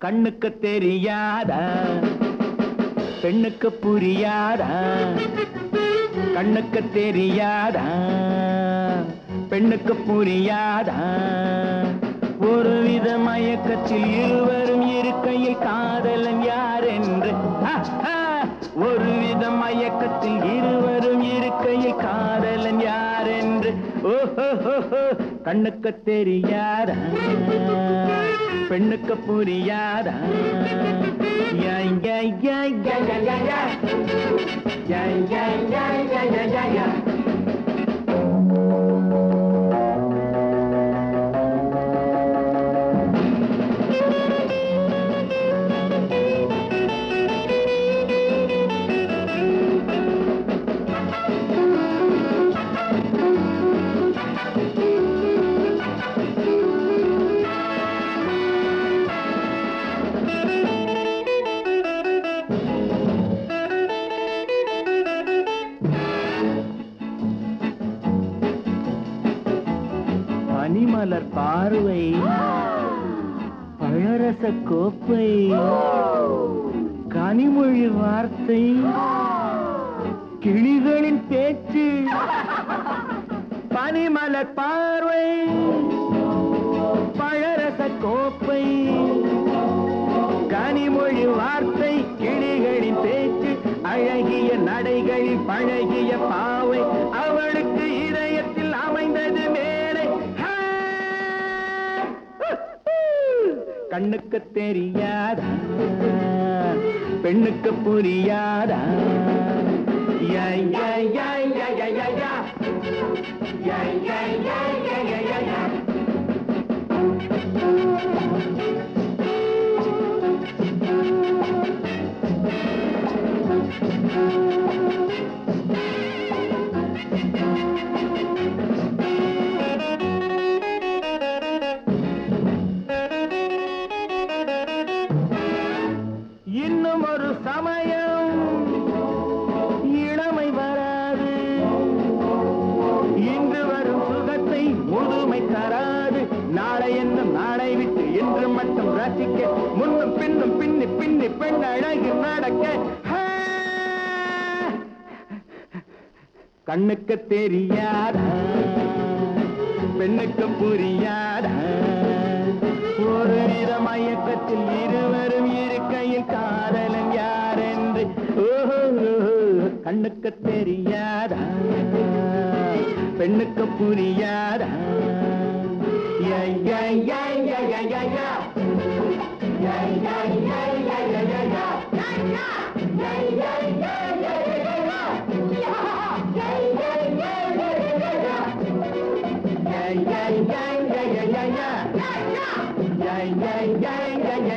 கண்ணுக்கு தெரியாதா பெண்ணுக்கு புரியாத கண்ணுக்கு தெரியாத பெண்ணுக்கு புரியாத. ஒரு வித மயக்கத்தில் இருவரும் இருக்கையில் காதலன் யார் என்று ஒரு வித மயக்கத்தில் இருவரும் இருக்கையில் காதலன் யார் என்று ஓஹோ கண்ணுக்கு தெரியாதா பெண்ணுக்கு புரியாதா? பனிமலர் பார்வை பழரச கோப்பை கனிமொழி வார்த்தை கிளிகளின் பேச்சு பனிமலர் பார்வை பழரச கோப்பை கனிமொழி வார்த்தை கிளிகளின் பேச்சு அழகிய நடைகளில் பழகிய பாவை அவளுக்கு இதயத்தில் கண்ணுக்கு தெரியாதா பெண்ணுக்கு புரியாதா Thank you. சமயம் இளமை வராது. இன்று வரும் சுகத்தை முதுமை தராது. நாளை என்னும் நாளை விட்டு என்று மட்டும் ரசிக்க முன்னும் பின்னும் பின்னி பின்னி பெண் அழகு நடக்க. கண்ணுக்கு தெரியாத பெண்ணுக்கு புரியாத ஒரு வித மயக்கத்தில் இருவரும் இருக்கையில் காதலன் கண்ணுக்கு தெரியாதா பெண்ணுக்கு புரியாதா யா, யா, யா, யா, யா, யா, யா. யா, யா, யா, யா, யா, யா, யா. யா, யா, யா, யா, யா, யா, யா. யா, யா, யா, யா, யா, யா, யா, யா. யா, யா, யா, யா, யா, யா, யா. யா, யா, யா, யா, யா, யா, யா.